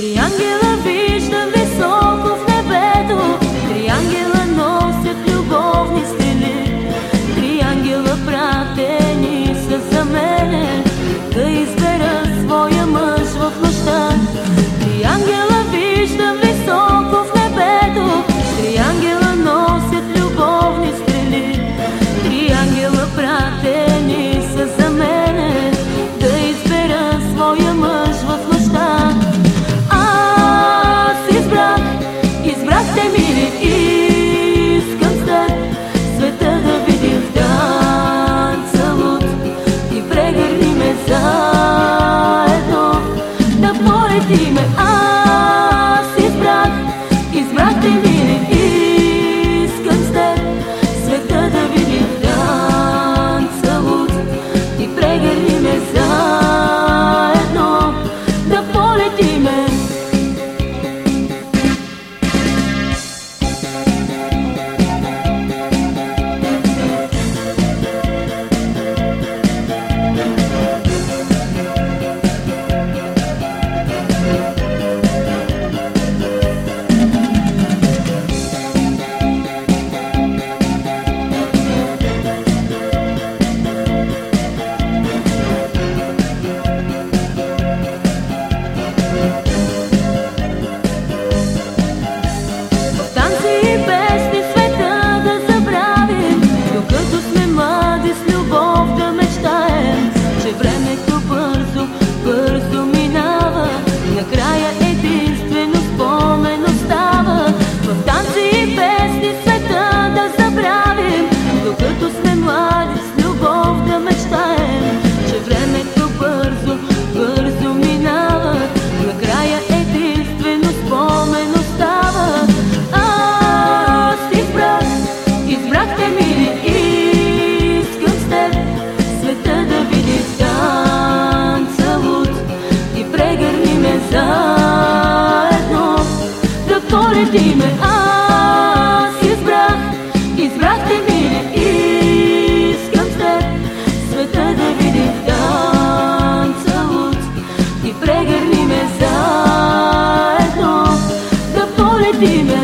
Triangular view. Mas pra преди ме аз избрах, избрах те ми не искам след света да видим танца луд. И прегърни ме заедно да полетиме